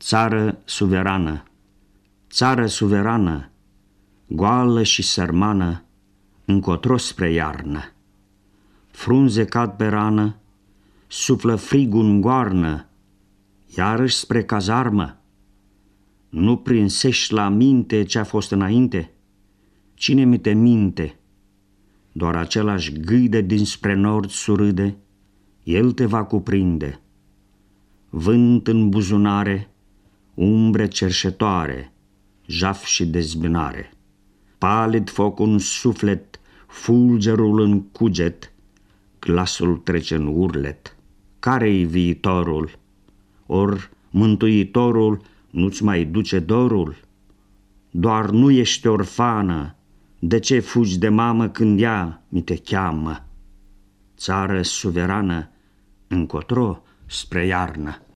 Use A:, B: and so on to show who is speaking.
A: Țară suverană, țară suverană, goală și sărmană, încotro spre iarnă. Frunze cad pe rană, suflă frigul în goarnă, iarăși spre cazarmă. Nu prinsești la minte ce a fost înainte? Cine mi te minte? Doar același gâide dinspre nord surâde, el te va cuprinde. Vânt în buzunare, umbre cerșetoare, jaf și dezbinare. Palid foc un suflet, fulgerul în cuget, glasul trece în urlet. Care-i viitorul? Or, mântuitorul nu-ți mai duce dorul? Doar nu ești orfană, de ce fugi de mamă când ea mi te cheamă? Țară suverană, încotro spre iarnă.